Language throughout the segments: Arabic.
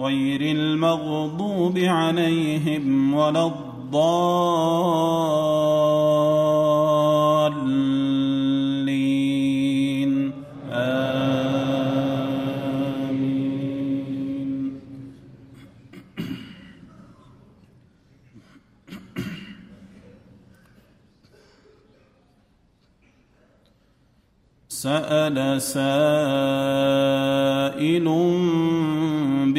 غير المغضوب عليهم ولا الضالين. آمين. سأل سائل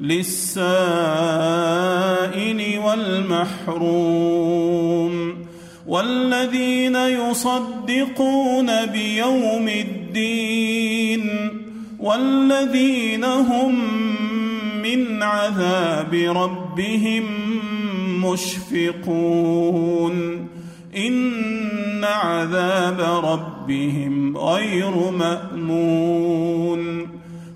للسائل والمحروم والذين يصدقون بيوم الدين والذين هم من عذاب ربهم مشفقون إن عذاب ربهم غير مأمون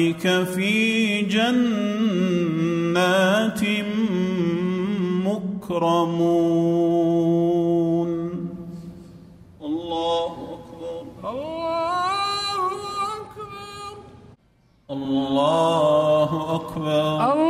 أولئك في جنات مكرمون. الله أكبر. الله أكبر. الله أكبر. الله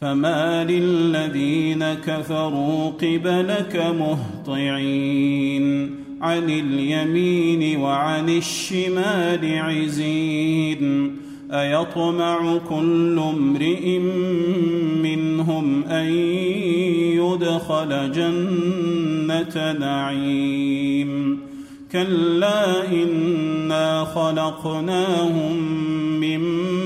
فما للذين كفروا قبلك مهطعين. عن اليمين وعن الشمال عزين. أيطمع كل امرئ منهم أن يدخل جنة نعيم. كلا إنا خلقناهم مما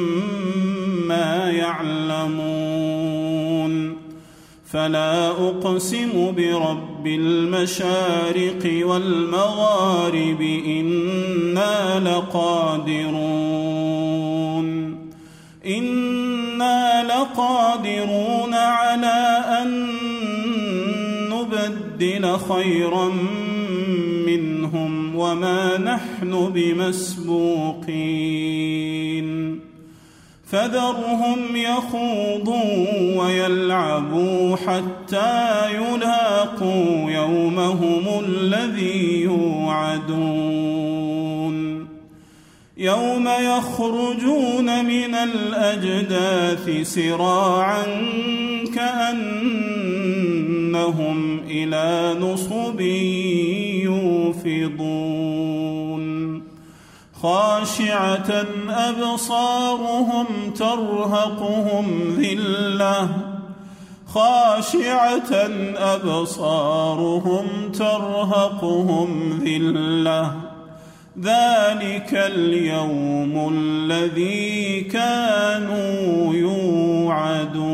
فلا أقسم برب المشارق والمغارب إنا لقادرون. إنا لقادرون على أن نبدل خيرا منهم وما نحن بمسبوقين. فذرهم يخوضوا ويلعبوا حتى يلاقوا يومهم الذي يوعدون. يوم يخرجون من الأجداث سراعا كأنهم إلى نصب يوفضون. خاشعة أبصارهم ترهقهم ذلة. خاشعة أبصارهم ترهقهم ذلة. ذلك اليوم الذي كانوا يوعدون.